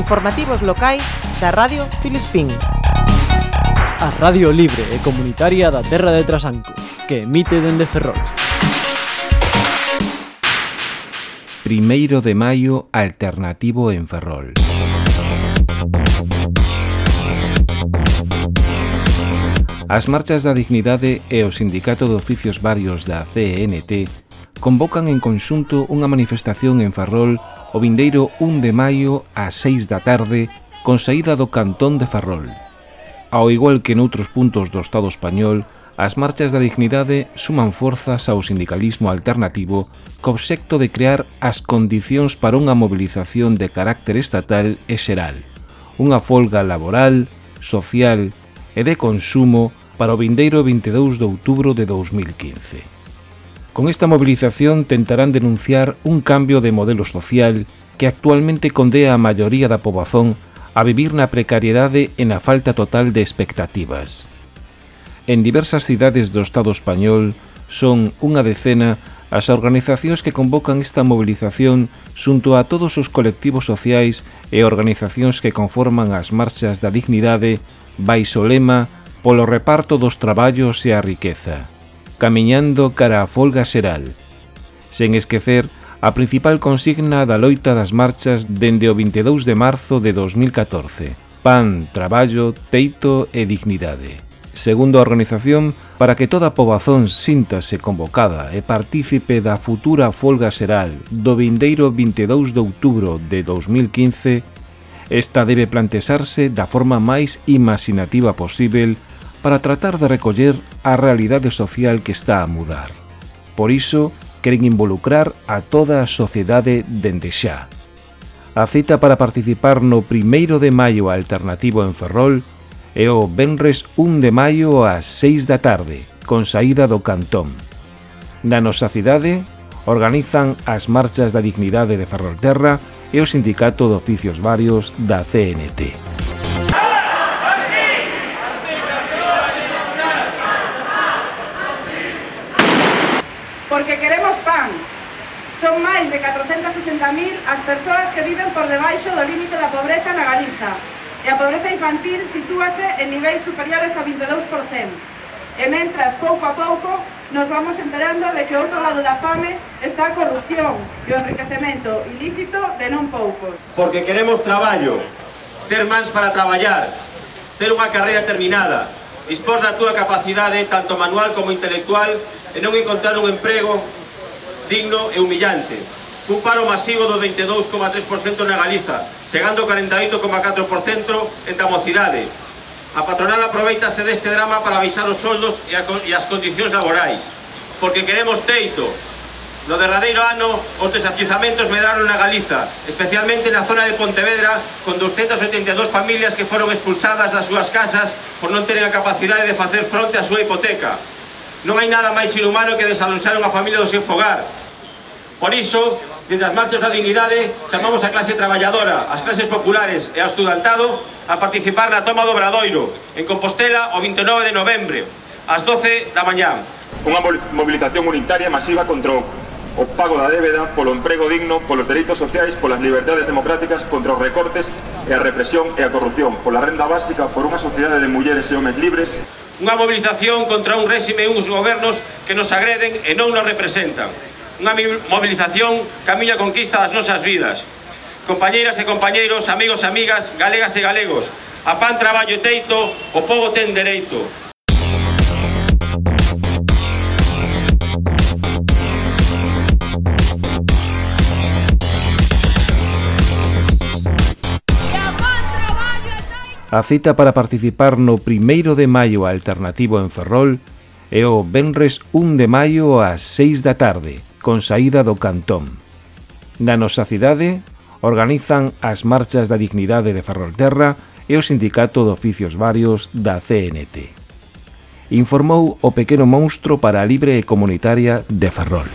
Informativos locais da Radio Filispín. A Radio Libre e Comunitaria da Terra de Trasanco, que emite dende Ferrol. Primeiro de maio alternativo en Ferrol. As marchas da dignidade e o Sindicato de Oficios Varios da CNT convocan en conxunto unha manifestación en Ferrol o vindeiro 1 de maio ás 6 da tarde con saída do Cantón de Ferrol. Ao igual que noutros puntos do Estado español, as marchas da dignidade suman forzas ao sindicalismo alternativo co obxecto de crear as condicións para unha mobilización de carácter estatal e xeral, unha folga laboral, social e de consumo para o vindeiro 22 de outubro de 2015. Con esta movilización tentarán denunciar un cambio de modelo social que actualmente condea a maioría da pobazón a vivir na precariedade e na falta total de expectativas. En diversas cidades do Estado español son unha decena as organizacións que convocan esta movilización xunto a todos os colectivos sociais e organizacións que conforman as marchas da dignidade baixo lema polo reparto dos traballos e a riqueza camiñando cara a folga xeral. Sen esquecer a principal consigna da loita das marchas dende o 22 de marzo de 2014. Pan, traballo, teito e dignidade. Segundo a organización, para que toda a pobazón síntase convocada e partícipe da futura folga xeral do vindeiro 22 de outubro de 2015, esta debe plantexarse da forma máis imaginativa posible para tratar de recoller a realidade social que está a mudar. Por iso, queren involucrar a toda a sociedade dende xa. A cita para participar no 1 de maio alternativo en Ferrol é o Benres 1 de maio ás 6 da tarde, con saída do Cantón. Na nosa cidade, organizan as marchas da dignidade de Ferrolterra e o Sindicato de Oficios Varios da CNT. porque queremos pan. Son máis de 460.000 as persoas que viven por debaixo do límite da pobreza na Galiza e a pobreza infantil sitúase en niveis superiores a 22%. E mentras, pouco a pouco, nos vamos enterando de que outro lado da fame está a corrupción e o enriquecemento ilícito de non poucos. Porque queremos traballo, ter mans para traballar, ter unha carreira terminada, dispor da túa capacidade tanto manual como intelectual e non encontrar un emprego digno e humillante. Un paro masivo do 22,3% na Galiza, chegando ao 48,4% entre a mocidade. A patronal aproveitase deste drama para avisar os soldos e as condicións laborais, porque queremos teito, No derradeiro ano, os desafiuzamentos medraron na Galiza, especialmente na zona de Pontevedra, con 282 familias que foron expulsadas das súas casas por non teren a capacidade de facer fronte á súa hipoteca. Non hai nada máis inhumano que desaloxar unha familia do seu fogar. Por iso, dende as marchas da dignidade, chamamos a clase traballadora, as clases populares e ao estudantado a participar na toma do Obradoiro, en Compostela, o 29 de novembro, ás 12 da mañá. Unha mobilización unitaria masiva contra o pago da débeda, polo emprego digno, polos dereitos sociais, polas liberdades democráticas, contra os recortes e a represión e a corrupción, pola renda básica, por unha sociedade de mulleres e homes libres, Unha mobilización contra un réxime e uns gobernos que nos agreden e non nos representan. Unha mobilización camiña conquista das nosas vidas. Compañeiras e compañeiros, amigos e amigas, galegas e galegos, a pan traballo e teito, o povo ten dereito. A cita para participar no primeiro de maio alternativo en Ferrol é o Benres 1 de maio ás 6 da tarde, con saída do Cantón. Na nosa cidade organizan as marchas da dignidade de Ferrolterra e o Sindicato de Oficios Varios da CNT informou o pequeno monstro para a libre e comunitaria de Ferrol.